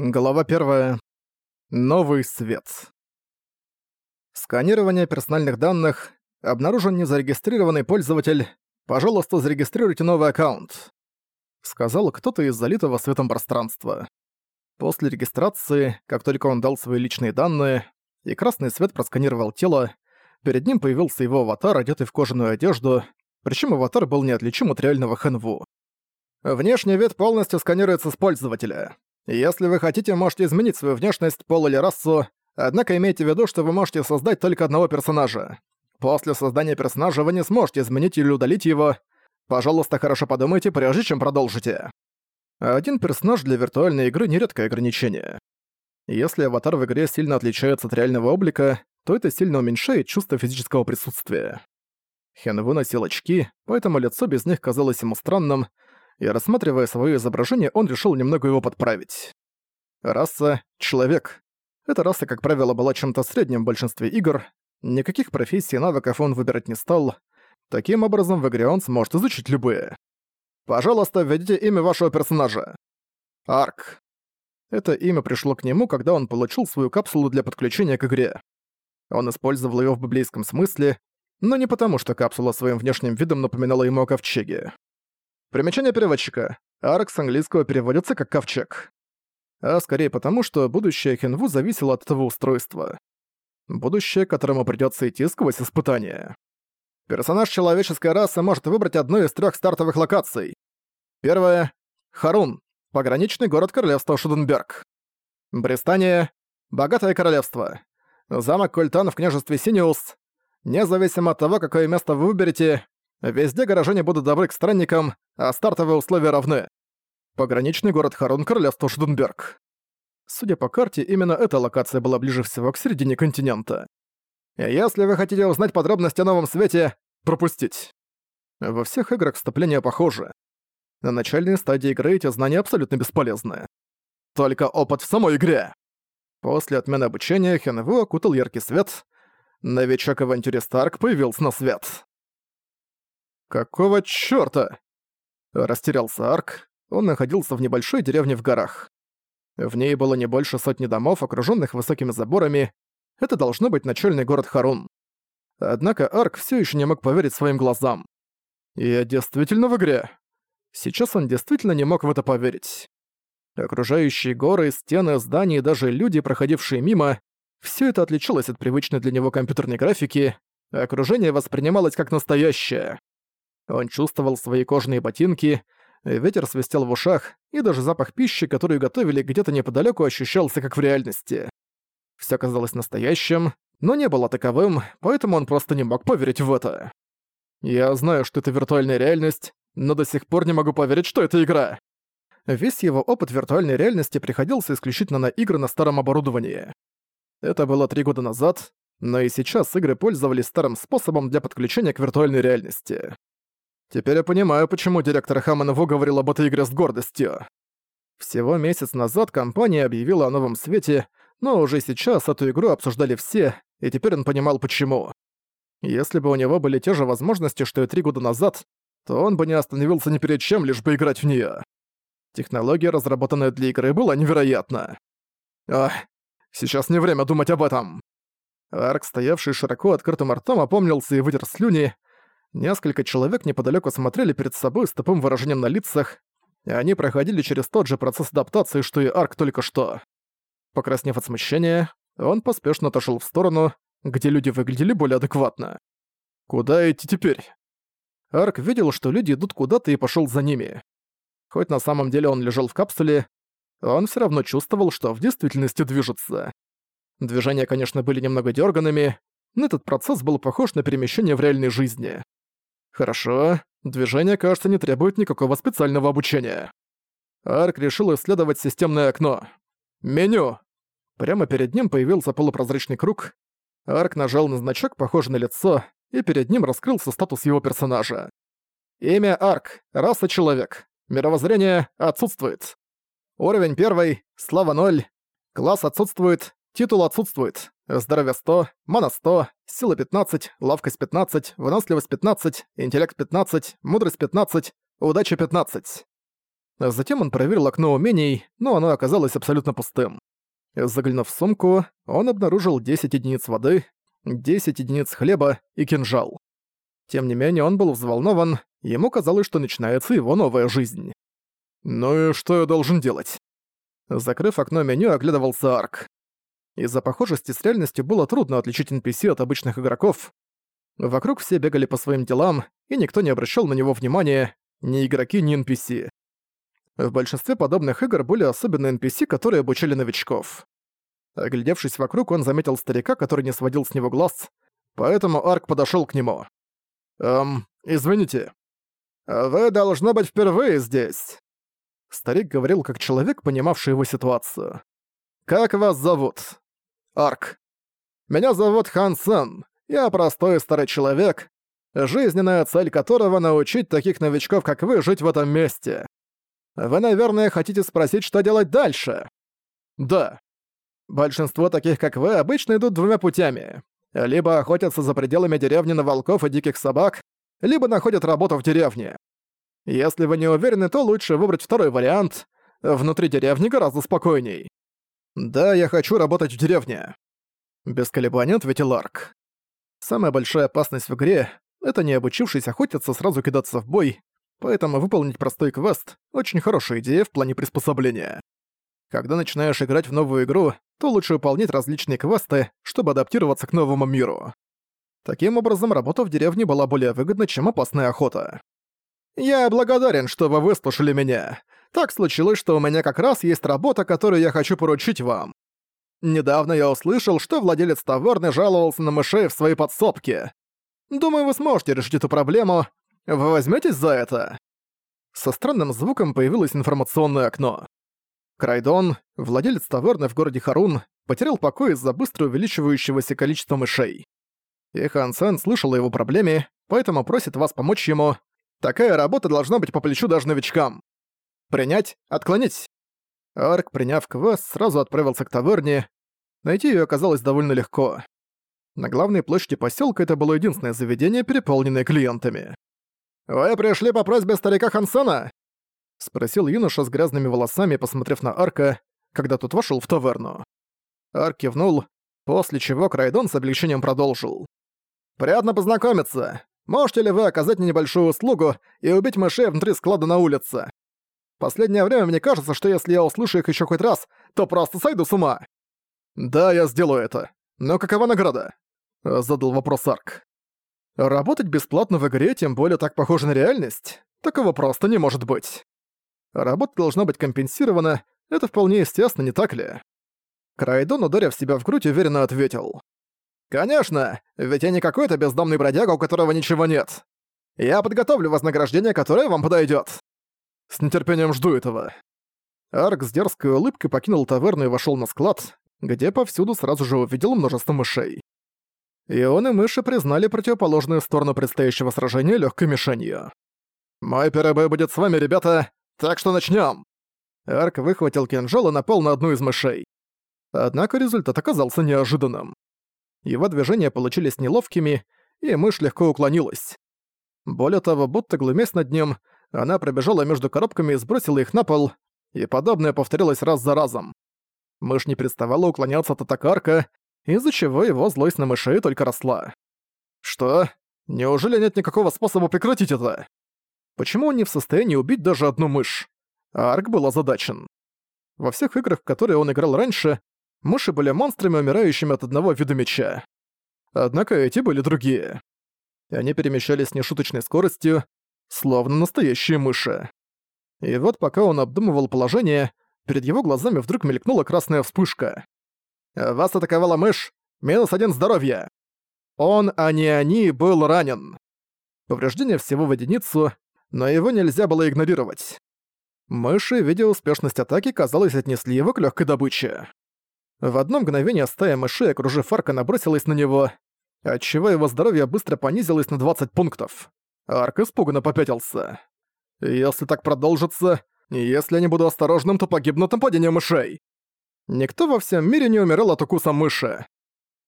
Глава 1. Новый свет. Сканирование персональных данных. Обнаружен незарегистрированный пользователь. Пожалуйста, зарегистрируйте новый аккаунт. Сказал кто-то из залитого светом пространства. После регистрации, как только он дал свои личные данные, и красный свет просканировал тело, перед ним появился его аватар, одетый в кожаную одежду, причем аватар был неотличим от реального Хэнву. Внешний вид полностью сканируется с пользователя. Если вы хотите, можете изменить свою внешность, пол или расу, однако имейте в виду, что вы можете создать только одного персонажа. После создания персонажа вы не сможете изменить или удалить его. Пожалуйста, хорошо подумайте, прежде чем продолжите. Один персонаж для виртуальной игры — нередкое ограничение. Если аватар в игре сильно отличается от реального облика, то это сильно уменьшает чувство физического присутствия. Хенву носил очки, поэтому лицо без них казалось ему странным, и рассматривая свое изображение, он решил немного его подправить. Раса — человек. Эта раса, как правило, была чем-то средним в большинстве игр, никаких профессий и навыков он выбирать не стал. Таким образом, в игре он сможет изучить любые. Пожалуйста, введите имя вашего персонажа. Арк. Это имя пришло к нему, когда он получил свою капсулу для подключения к игре. Он использовал ее в библейском смысле, но не потому, что капсула своим внешним видом напоминала ему о ковчеге. Примечание переводчика. Арк с английского переводится как «ковчег». А скорее потому, что будущее Хенву зависело от этого устройства. Будущее, которому придётся идти сквозь испытания. Персонаж человеческой расы может выбрать одну из трёх стартовых локаций. Первое — Харун, пограничный город королевства Шуденберг. Бристания — богатое королевство. Замок Культан в княжестве Синиус. Независимо от того, какое место вы выберете, Везде горожане будут добры к странникам, а стартовые условия равны. Пограничный город Харун, королевство Шдунберг. Судя по карте, именно эта локация была ближе всего к середине континента. Если вы хотите узнать подробности о новом свете, пропустить. Во всех играх вступления похожи. На начальной стадии игры эти знания абсолютно бесполезны. Только опыт в самой игре. После отмены обучения Хенву окутал яркий свет. Новичок-авантюрист Старк появился на свет. «Какого чёрта?» Растерялся Арк. Он находился в небольшой деревне в горах. В ней было не больше сотни домов, окружённых высокими заборами. Это должно быть начальный город Харун. Однако Арк всё ещё не мог поверить своим глазам. «Я действительно в игре?» Сейчас он действительно не мог в это поверить. Окружающие горы, стены, здания и даже люди, проходившие мимо, всё это отличалось от привычной для него компьютерной графики, окружение воспринималось как настоящее. Он чувствовал свои кожаные ботинки, ветер свистел в ушах, и даже запах пищи, которую готовили где-то неподалеку, ощущался как в реальности. Все казалось настоящим, но не было таковым, поэтому он просто не мог поверить в это. Я знаю, что это виртуальная реальность, но до сих пор не могу поверить, что это игра. Весь его опыт виртуальной реальности приходился исключительно на игры на старом оборудовании. Это было три года назад, но и сейчас игры пользовались старым способом для подключения к виртуальной реальности. Теперь я понимаю, почему директор Хаманову говорил об этой игре с гордостью. Всего месяц назад компания объявила о новом свете, но уже сейчас эту игру обсуждали все, и теперь он понимал почему. Если бы у него были те же возможности, что и три года назад, то он бы не остановился ни перед чем, лишь бы играть в неё. Технология, разработанная для игры, была невероятна. Ах, сейчас не время думать об этом. Арк, стоявший широко открытым ртом, опомнился и вытер слюни, Несколько человек неподалеку смотрели перед собой с тупым выражением на лицах, и они проходили через тот же процесс адаптации, что и Арк только что. Покраснев от смущения, он поспешно отошел в сторону, где люди выглядели более адекватно. Куда идти теперь? Арк видел, что люди идут куда-то и пошел за ними. Хоть на самом деле он лежал в капсуле, он все равно чувствовал, что в действительности движется. Движения, конечно, были немного дерганными, но этот процесс был похож на перемещение в реальной жизни. Хорошо, движение, кажется, не требует никакого специального обучения. Арк решил исследовать системное окно. Меню. Прямо перед ним появился полупрозрачный круг. Арк нажал на значок, похожий на лицо, и перед ним раскрылся статус его персонажа. Имя Арк, раса человек, мировоззрение отсутствует. Уровень первый, слава 0, класс отсутствует, титул отсутствует. Здоровье 100, мана 100, сила 15, ловкость 15, выносливость 15, интеллект 15, мудрость 15, удача 15. Затем он проверил окно умений, но оно оказалось абсолютно пустым. Заглянув в сумку, он обнаружил 10 единиц воды, 10 единиц хлеба и кинжал. Тем не менее, он был взволнован, ему казалось, что начинается его новая жизнь. «Ну и что я должен делать?» Закрыв окно меню, оглядывался Арк. Из-за похожести с реальностью было трудно отличить NPC от обычных игроков. Вокруг все бегали по своим делам, и никто не обращал на него внимания, ни игроки, ни NPC. В большинстве подобных игр были особенные NPC, которые обучали новичков. Оглядевшись вокруг, он заметил старика, который не сводил с него глаз, поэтому Арк подошёл к нему. «Эм, извините. Вы, должно быть, впервые здесь». Старик говорил как человек, понимавший его ситуацию. «Как вас зовут?» «Арк. Меня зовут Хан Сэн. Я простой старый человек, жизненная цель которого научить таких новичков, как вы, жить в этом месте. Вы, наверное, хотите спросить, что делать дальше? Да. Большинство таких, как вы, обычно идут двумя путями. Либо охотятся за пределами деревни на волков и диких собак, либо находят работу в деревне. Если вы не уверены, то лучше выбрать второй вариант. Внутри деревни гораздо спокойней. Да, я хочу работать в деревне. Без колебаний ответил Арк. Самая большая опасность в игре — это не обучившись охотиться сразу кидаться в бой, Поэтому выполнить простой квест — очень хорошая идея в плане приспособления. Когда начинаешь играть в новую игру, то лучше выполнять различные квесты, чтобы адаптироваться к новому миру. Таким образом, работа в деревне была более выгодна, чем опасная охота. «Я благодарен, что вы выслушали меня. Так случилось, что у меня как раз есть работа, которую я хочу поручить вам. Недавно я услышал, что владелец таверны жаловался на мышей в своей подсобке. Думаю, вы сможете решить эту проблему, вы возьметесь за это?» Со странным звуком появилось информационное окно. Крайдон, владелец таверны в городе Харун, потерял покой из-за быстро увеличивающегося количества мышей. И Хан Сен слышал о его проблеме, поэтому просит вас помочь ему. Такая работа должна быть по плечу даже новичкам. Принять, отклонить. Арк, приняв квест, сразу отправился к таверне. Найти ее оказалось довольно легко. На главной площади поселка это было единственное заведение, переполненное клиентами. «Вы пришли по просьбе старика Хансона?» — спросил юноша с грязными волосами, посмотрев на Арка, когда тот вошел в таверну. Арк кивнул, после чего Крайдон с облегчением продолжил. «Приятно познакомиться. Можете ли вы оказать мне небольшую услугу и убить мышей внутри склада на улице? Последнее время мне кажется, что если я услышу их еще хоть раз, то просто сойду с ума». «Да, я сделаю это. Но какова награда?» — задал вопрос Арк. Работать бесплатно в игре, тем более так похоже на реальность, такого просто не может быть. Работа должна быть компенсирована, это вполне естественно, не так ли? Крайдон, ударив себя в грудь, уверенно ответил. «Конечно, ведь я не какой-то бездомный бродяга, у которого ничего нет. Я подготовлю вознаграждение, которое вам подойдет. С нетерпением жду этого». Арк с дерзкой улыбкой покинул таверну и вошел на склад, где повсюду сразу же увидел множество мышей и он и мыши признали противоположную сторону предстоящего сражения легкой мишенью. «Мой первый бой будет с вами, ребята, так что начнем. Арк выхватил кинжал и напал на одну из мышей. Однако результат оказался неожиданным. Его движения получились неловкими, и мышь легко уклонилась. Более того, будто глумясь над ним, она пробежала между коробками и сбросила их на пол, и подобное повторилось раз за разом. Мышь не переставала уклоняться от атак Арка, из-за чего его злость на мышей только росла. Что? Неужели нет никакого способа прекратить это? Почему он не в состоянии убить даже одну мышь? Арк был озадачен. Во всех играх, в которые он играл раньше, мыши были монстрами, умирающими от одного вида меча. Однако эти были другие. Они перемещались с нешуточной скоростью, словно настоящие мыши. И вот пока он обдумывал положение, перед его глазами вдруг мелькнула красная вспышка. Вас атаковала мышь. Минус один здоровья. Он, а не они, был ранен. Повреждение всего в единицу, но его нельзя было игнорировать. Мыши, видя успешность атаки, казалось, отнесли его к легкой добыче. В одно мгновение стая мышей, окружив Арка, набросилась на него, отчего его здоровье быстро понизилось на 20 пунктов. Арк испуганно попятился. «Если так продолжится, если я не буду осторожным, то погибну от нападения мышей!» Никто во всем мире не умирал от укуса мыши.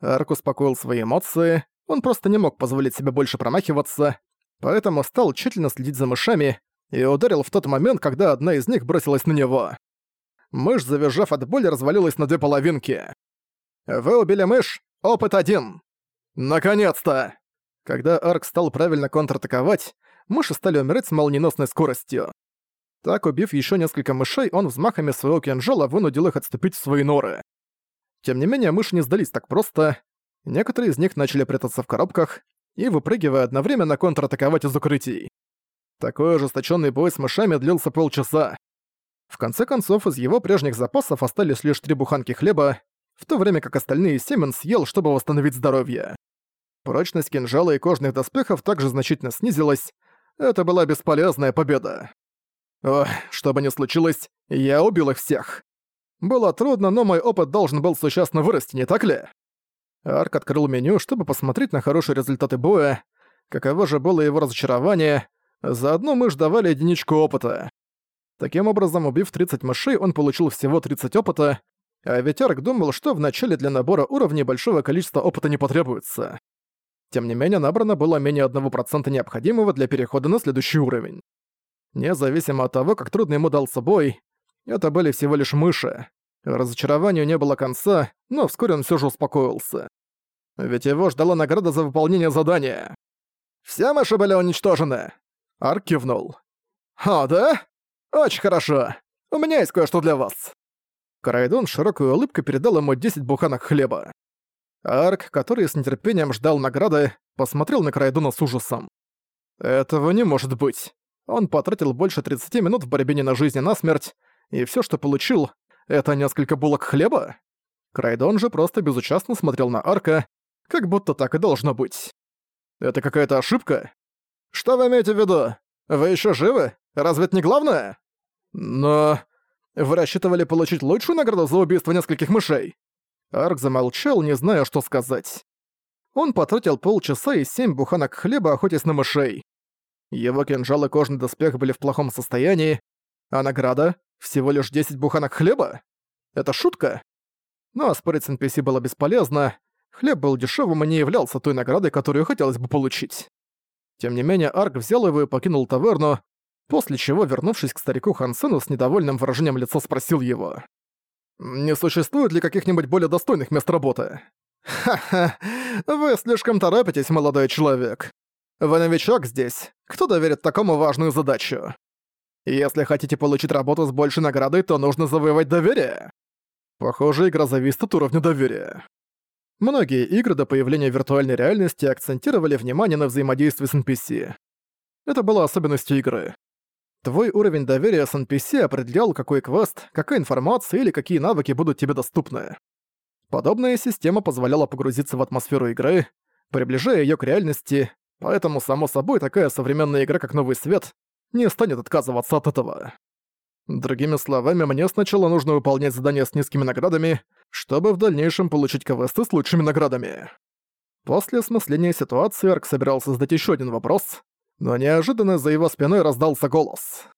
Арк успокоил свои эмоции, он просто не мог позволить себе больше промахиваться, поэтому стал тщательно следить за мышами и ударил в тот момент, когда одна из них бросилась на него. Мышь, завизжав от боли, развалилась на две половинки. «Вы убили мышь? Опыт один!» «Наконец-то!» Когда Арк стал правильно контратаковать, мыши стали умирать с молниеносной скоростью. Так, убив еще несколько мышей, он взмахами своего кинжала вынудил их отступить в свои норы. Тем не менее, мыши не сдались так просто. Некоторые из них начали прятаться в коробках и, выпрыгивая одновременно, контратаковать из укрытий. Такой ожесточенный бой с мышами длился полчаса. В конце концов, из его прежних запасов остались лишь три буханки хлеба, в то время как остальные семен съел, чтобы восстановить здоровье. Прочность кинжала и кожных доспехов также значительно снизилась. Это была бесполезная победа. Ох, что бы ни случилось, я убил их всех. Было трудно, но мой опыт должен был существенно вырасти, не так ли? Арк открыл меню, чтобы посмотреть на хорошие результаты боя. Каково же было его разочарование. Заодно мы ждавали единичку опыта. Таким образом, убив 30 мышей, он получил всего 30 опыта, а ведь Арк думал, что вначале для набора уровней большого количества опыта не потребуется. Тем не менее, набрано было менее 1% необходимого для перехода на следующий уровень. Независимо от того, как трудно ему дался бой, это были всего лишь мыши. Разочарованию не было конца, но вскоре он все же успокоился. Ведь его ждала награда за выполнение задания. «Все мыши были уничтожены!» Арк кивнул. «О, да? Очень хорошо. У меня есть кое-что для вас». Карайдон широкой улыбкой передал ему 10 буханок хлеба. Арк, который с нетерпением ждал награды, посмотрел на Крайдона с ужасом. «Этого не может быть. Он потратил больше 30 минут в борьбе на жизнь, а на смерть, и все, что получил, это несколько булок хлеба? Крайдон же просто безучастно смотрел на Арка, как будто так и должно быть. Это какая-то ошибка? Что вы имеете в виду? Вы еще живы? Разве это не главное? Но... Вы рассчитывали получить лучшую награду за убийство нескольких мышей? Арк замолчал, не зная, что сказать. Он потратил полчаса и семь буханок хлеба, охотясь на мышей. Его кинжал и кожный доспех были в плохом состоянии, а награда — всего лишь 10 буханок хлеба? Это шутка? Но спорить с NPC было бесполезно, хлеб был дешевым и не являлся той наградой, которую хотелось бы получить. Тем не менее, Арк взял его и покинул таверну, после чего, вернувшись к старику Хансену, с недовольным выражением лица спросил его. «Не существует ли каких-нибудь более достойных мест работы?» «Ха-ха, вы слишком торопитесь, молодой человек. Вы новичок здесь. Кто доверит такому важную задачу? Если хотите получить работу с большей наградой, то нужно завоевать доверие. Похоже, игра зависит от уровня доверия. Многие игры до появления виртуальной реальности акцентировали внимание на взаимодействии с NPC. Это была особенностью игры. Твой уровень доверия с NPC определял, какой квест, какая информация или какие навыки будут тебе доступны. Подобная система позволяла погрузиться в атмосферу игры, приближая её к реальности, Поэтому, само собой, такая современная игра, как Новый Свет, не станет отказываться от этого. Другими словами, мне сначала нужно выполнять задания с низкими наградами, чтобы в дальнейшем получить квесты с лучшими наградами. После осмысления ситуации Арк собирался задать еще один вопрос, но неожиданно за его спиной раздался голос.